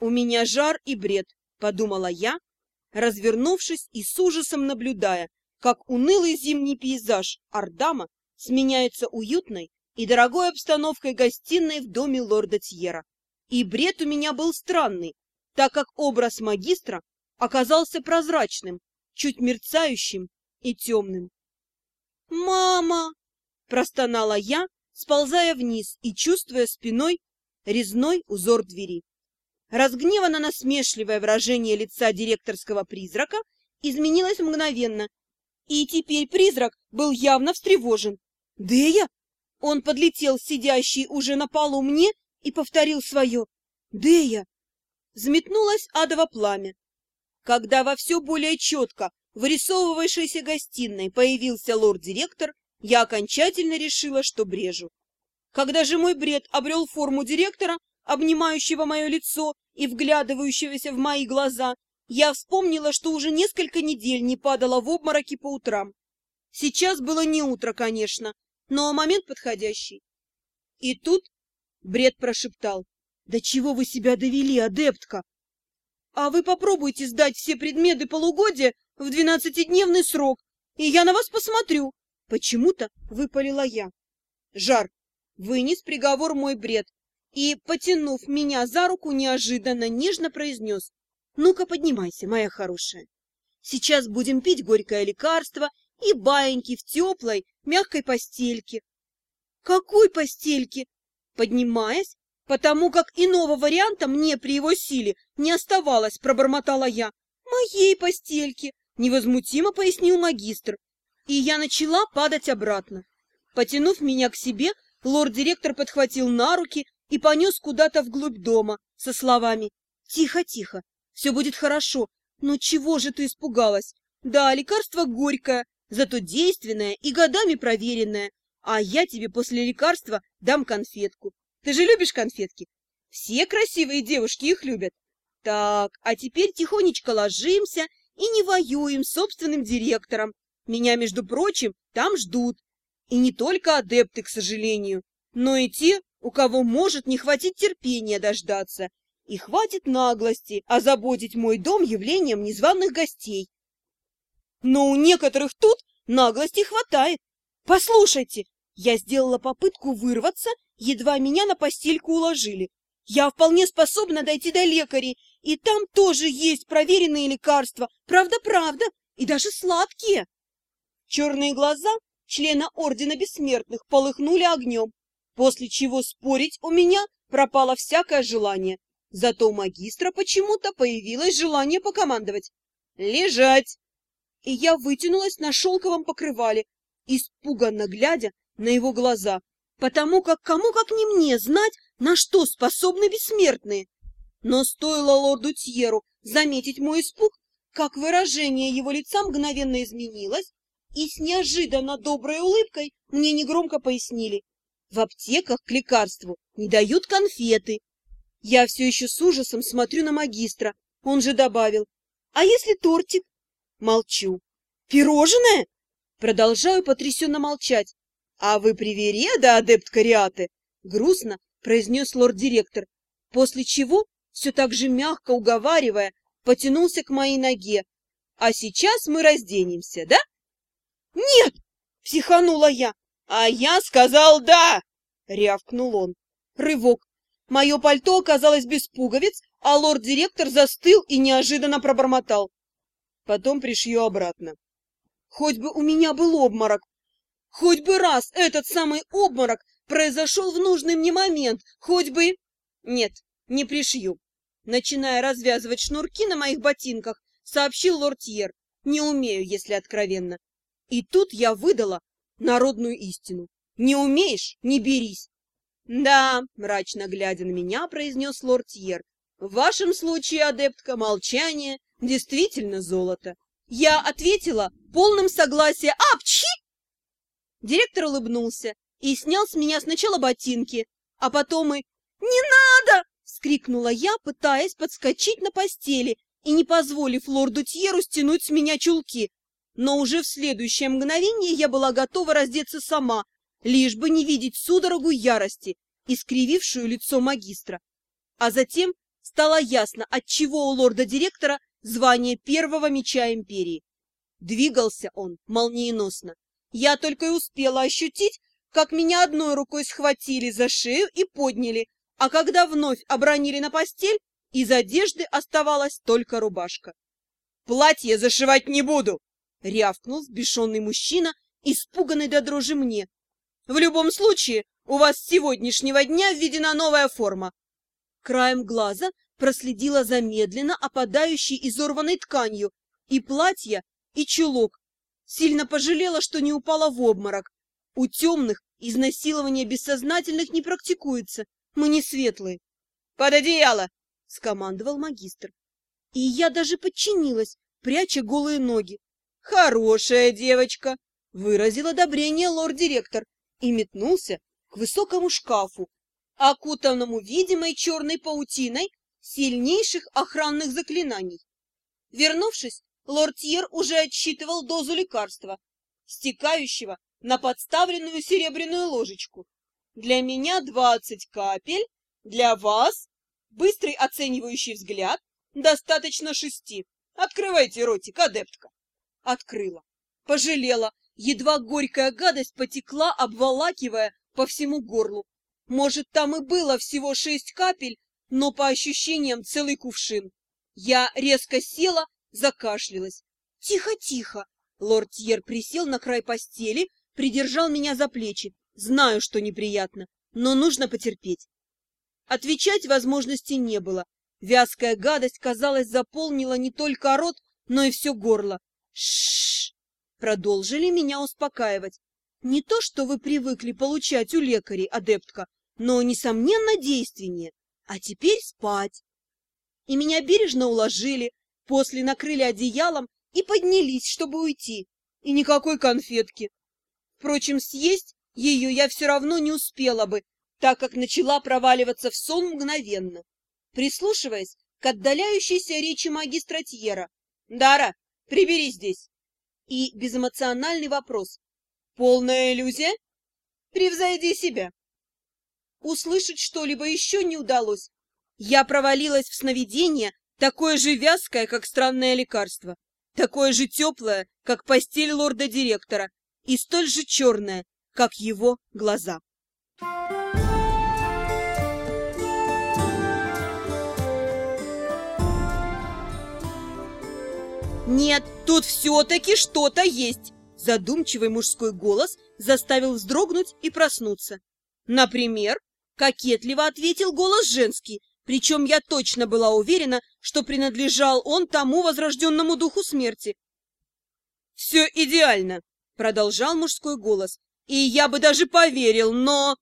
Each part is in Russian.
У меня жар и бред, подумала я, развернувшись и с ужасом наблюдая, как унылый зимний пейзаж Ардама сменяется уютной и дорогой обстановкой гостиной в доме лорда Тьера. И бред у меня был странный, так как образ магистра оказался прозрачным, чуть мерцающим и темным. «Мама!» — простонала я, сползая вниз и чувствуя спиной резной узор двери. Разгневанно насмешливое выражение лица директорского призрака изменилось мгновенно, и теперь призрак был явно встревожен. «Дея?» Он подлетел, сидящий уже на полу мне, и повторил свое. «Дея!» Взметнулось адово пламя. Когда во все более четко вырисовывающейся гостиной появился лорд-директор, я окончательно решила, что брежу. Когда же мой бред обрел форму директора, обнимающего мое лицо и вглядывающегося в мои глаза, я вспомнила, что уже несколько недель не падала в обмороки по утрам. Сейчас было не утро, конечно, но момент подходящий. И тут бред прошептал. «Да чего вы себя довели, адептка? А вы попробуйте сдать все предметы полугодия в двенадцатидневный срок, и я на вас посмотрю!» Почему-то выпалила я. Жар вынес приговор мой бред и, потянув меня за руку, неожиданно нежно произнес. «Ну-ка, поднимайся, моя хорошая. Сейчас будем пить горькое лекарство и баиньки в теплой, мягкой постельке». «Какой постельке?» Поднимаясь, потому как иного варианта мне при его силе не оставалось, пробормотала я. «Моей постельке!» — невозмутимо пояснил магистр. И я начала падать обратно. Потянув меня к себе, лорд-директор подхватил на руки и понес куда-то вглубь дома со словами «Тихо, тихо, все будет хорошо, но чего же ты испугалась? Да, лекарство горькое, зато действенное и годами проверенное, а я тебе после лекарства дам конфетку. Ты же любишь конфетки? Все красивые девушки их любят. Так, а теперь тихонечко ложимся и не воюем с собственным директором. Меня, между прочим, там ждут. И не только адепты, к сожалению, но и те, у кого может не хватить терпения дождаться, и хватит наглости озаботить мой дом явлением незваных гостей. Но у некоторых тут наглости хватает. Послушайте, я сделала попытку вырваться, едва меня на постельку уложили. Я вполне способна дойти до лекарей, и там тоже есть проверенные лекарства, правда-правда, и даже сладкие. Черные глаза члена Ордена Бессмертных полыхнули огнем, после чего спорить у меня пропало всякое желание. Зато у магистра почему-то появилось желание покомандовать. «Лежать!» И я вытянулась на шелковом покрывале, испуганно глядя на его глаза, потому как кому как не мне знать, на что способны бессмертные. Но стоило лорду Тьеру заметить мой испуг, как выражение его лица мгновенно изменилось, и с неожиданно доброй улыбкой мне негромко пояснили. В аптеках к лекарству не дают конфеты. Я все еще с ужасом смотрю на магистра. Он же добавил. А если тортик? Молчу. Пирожное? Продолжаю потрясенно молчать. А вы привереда, адепт Кариаты? Грустно произнес лорд-директор, после чего, все так же мягко уговаривая, потянулся к моей ноге. А сейчас мы разденемся, да? «Нет!» — психанула я. «А я сказал да!» — рявкнул он. Рывок. Мое пальто оказалось без пуговиц, а лорд-директор застыл и неожиданно пробормотал. Потом пришью обратно. Хоть бы у меня был обморок. Хоть бы раз этот самый обморок произошел в нужный мне момент. Хоть бы... Нет, не пришью. Начиная развязывать шнурки на моих ботинках, сообщил лортьер. Не умею, если откровенно. И тут я выдала народную истину. Не умеешь — не берись. Да, мрачно глядя на меня, произнес лорд Тьер. В вашем случае, адептка, молчание действительно золото. Я ответила полным согласием. Апчхи! Директор улыбнулся и снял с меня сначала ботинки, а потом и... «Не надо!» — скрикнула я, пытаясь подскочить на постели и не позволив лорду Тьеру стянуть с меня чулки. Но уже в следующее мгновение я была готова раздеться сама, лишь бы не видеть судорогу ярости, искривившую лицо магистра. А затем стало ясно, отчего у лорда-директора звание первого меча империи. Двигался он молниеносно. Я только и успела ощутить, как меня одной рукой схватили за шею и подняли, а когда вновь обронили на постель, из одежды оставалась только рубашка. «Платье зашивать не буду!» — рявкнул сбешенный мужчина, испуганный до дрожи мне. «В любом случае, у вас с сегодняшнего дня введена новая форма». Краем глаза проследила за медленно опадающей изорванной тканью и платье, и чулок. Сильно пожалела, что не упала в обморок. У темных изнасилование бессознательных не практикуется. Мы не светлые. «Под одеяло!» — скомандовал магистр. И я даже подчинилась, пряча голые ноги. «Хорошая девочка!» — выразил одобрение лорд-директор и метнулся к высокому шкафу, окутанному видимой черной паутиной сильнейших охранных заклинаний. Вернувшись, лорд Тьер уже отсчитывал дозу лекарства, стекающего на подставленную серебряную ложечку. Для меня двадцать капель, для вас быстрый оценивающий взгляд, достаточно шести. Открывайте ротик, адептка. Открыла. Пожалела, едва горькая гадость потекла, обволакивая по всему горлу. Может, там и было всего шесть капель, но по ощущениям целый кувшин. Я резко села, закашлялась. «Тихо, Лорд Тьер присел на край постели, придержал меня за плечи. Знаю, что неприятно, но нужно потерпеть. Отвечать возможности не было. Вязкая гадость, казалось, заполнила не только рот, но и все горло. Шш! Продолжили меня успокаивать. Не то, что вы привыкли получать у лекарей, адептка, но, несомненно, действеннее. А теперь спать. И меня бережно уложили, после накрыли одеялом и поднялись, чтобы уйти. И никакой конфетки. Впрочем, съесть ее я все равно не успела бы, так как начала проваливаться в сон мгновенно. Прислушиваясь к отдаляющейся речи магистра Тьера. «Дара, прибери здесь!» И безэмоциональный вопрос. «Полная иллюзия?» «Превзойди себя!» Услышать что-либо еще не удалось. Я провалилась в сновидение, такое же вязкое, как странное лекарство, такое же теплое, как постель лорда-директора, и столь же черная, как его глаза. «Нет, тут все-таки что-то есть!» Задумчивый мужской голос заставил вздрогнуть и проснуться. «Например?» — кокетливо ответил голос женский, причем я точно была уверена, что принадлежал он тому возрожденному духу смерти. «Все идеально!» Продолжал мужской голос. И я бы даже поверил, но...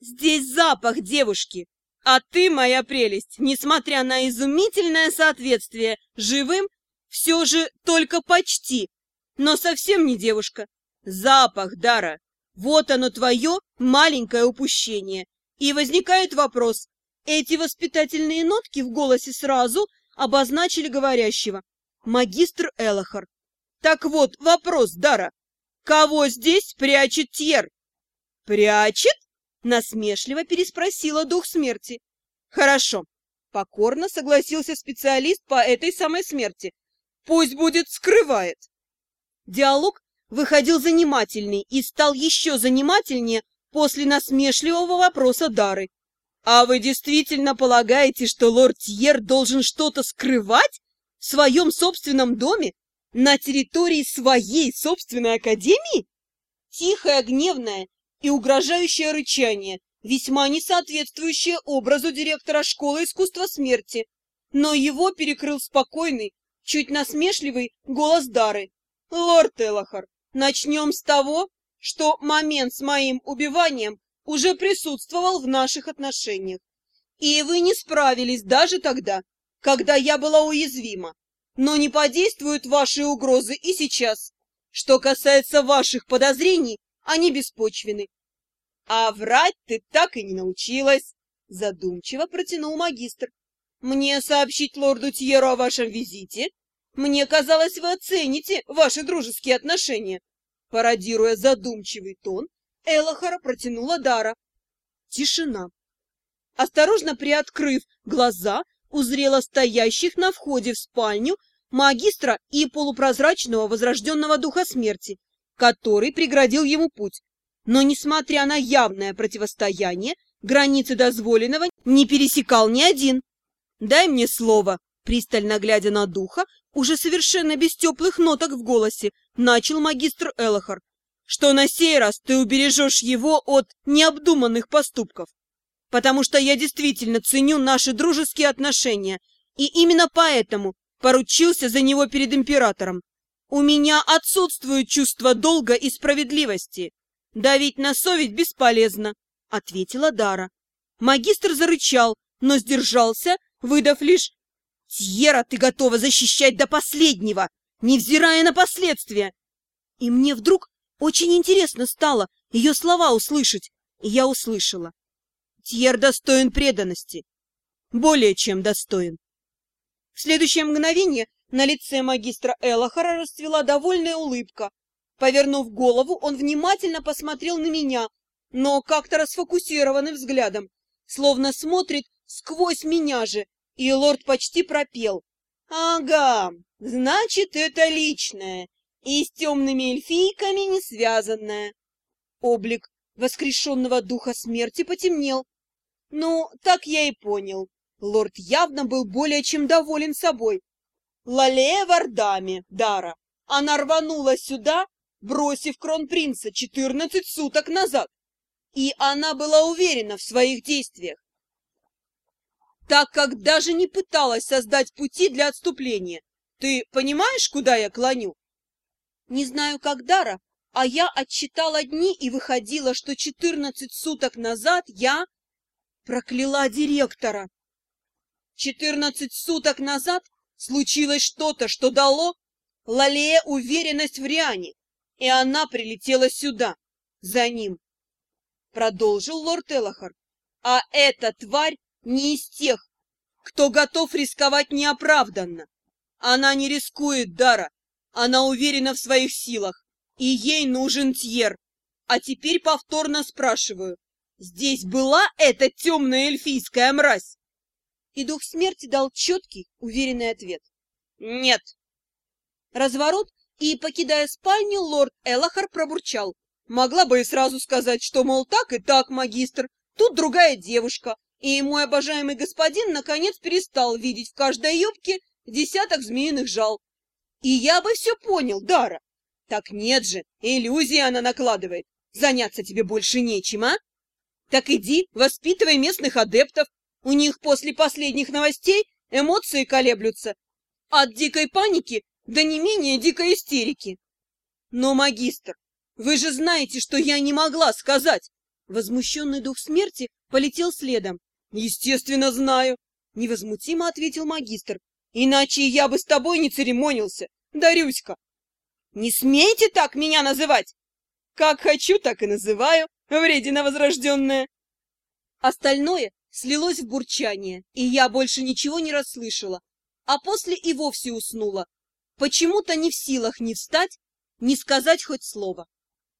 Здесь запах девушки. А ты, моя прелесть, несмотря на изумительное соответствие живым, все же только почти, но совсем не девушка. Запах дара. Вот оно твое маленькое упущение. И возникает вопрос. Эти воспитательные нотки в голосе сразу обозначили говорящего. Магистр Элохар. Так вот, вопрос, Дара. Кого здесь прячет Тьер? Прячет? Насмешливо переспросила дух смерти. Хорошо. Покорно согласился специалист по этой самой смерти. Пусть будет скрывает. Диалог выходил занимательный и стал еще занимательнее после насмешливого вопроса Дары. «А вы действительно полагаете, что лорд Тьер должен что-то скрывать в своем собственном доме? На территории своей собственной академии? Тихое, гневное и угрожающее рычание, весьма не соответствующее образу директора школы искусства смерти. Но его перекрыл спокойный, чуть насмешливый голос Дары. «Лорд Элохар, начнем с того, что момент с моим убиванием уже присутствовал в наших отношениях. И вы не справились даже тогда, когда я была уязвима но не подействуют ваши угрозы и сейчас. Что касается ваших подозрений, они беспочвены. А врать ты так и не научилась, задумчиво протянул магистр. Мне сообщить лорду Тьеру о вашем визите? Мне казалось, вы оцените ваши дружеские отношения. Пародируя задумчивый тон, Элохара протянула Дара. Тишина. Осторожно приоткрыв глаза, узрела стоящих на входе в спальню магистра и полупрозрачного возрожденного духа смерти, который преградил ему путь. Но, несмотря на явное противостояние, границы дозволенного не пересекал ни один. «Дай мне слово», пристально глядя на духа, уже совершенно без теплых ноток в голосе, начал магистр Элохар, что на сей раз ты убережешь его от необдуманных поступков. Потому что я действительно ценю наши дружеские отношения, и именно поэтому поручился за него перед императором. У меня отсутствует чувство долга и справедливости. Давить на совесть бесполезно, — ответила Дара. Магистр зарычал, но сдержался, выдав лишь «Тьера, ты готова защищать до последнего, невзирая на последствия!» И мне вдруг очень интересно стало ее слова услышать, и я услышала. Тьер достоин преданности. Более чем достоин. В следующее мгновение на лице магистра Элохара расцвела довольная улыбка. Повернув голову, он внимательно посмотрел на меня, но как-то расфокусированным взглядом, словно смотрит сквозь меня же, и лорд почти пропел. «Ага, значит, это личное и с темными эльфийками не связанное». Облик воскрешенного духа смерти потемнел. Ну, так я и понял. Лорд явно был более чем доволен собой. Лалея в Ардаме, Дара, она рванула сюда, бросив кронпринца четырнадцать суток назад. И она была уверена в своих действиях так как даже не пыталась создать пути для отступления. Ты понимаешь, куда я клоню? Не знаю, как Дара, а я отчитала дни и выходила, что четырнадцать суток назад я прокляла директора. Четырнадцать суток назад случилось что-то, что дало Лалее уверенность в Риане, и она прилетела сюда, за ним. Продолжил лорд Элохар. А эта тварь не из тех, кто готов рисковать неоправданно. Она не рискует, Дара. Она уверена в своих силах, и ей нужен Тьер. А теперь повторно спрашиваю, здесь была эта темная эльфийская мразь? И дух смерти дал четкий, уверенный ответ. Нет. Разворот, и, покидая спальню, лорд Элахар пробурчал. Могла бы и сразу сказать, что, мол, так и так, магистр, тут другая девушка, и мой обожаемый господин наконец перестал видеть в каждой юбке десяток змеиных жал. И я бы все понял, Дара. Так нет же, иллюзии она накладывает. Заняться тебе больше нечем, а? Так иди, воспитывай местных адептов. У них после последних новостей эмоции колеблются. От дикой паники до не менее дикой истерики. Но, магистр, вы же знаете, что я не могла сказать. Возмущенный дух смерти полетел следом. Естественно, знаю, невозмутимо ответил магистр. Иначе я бы с тобой не церемонился, Дарюська. Не смейте так меня называть! Как хочу, так и называю, вредина возрожденная. Остальное слилось в бурчание, и я больше ничего не расслышала, а после и вовсе уснула, почему-то не в силах ни встать, ни сказать хоть слово.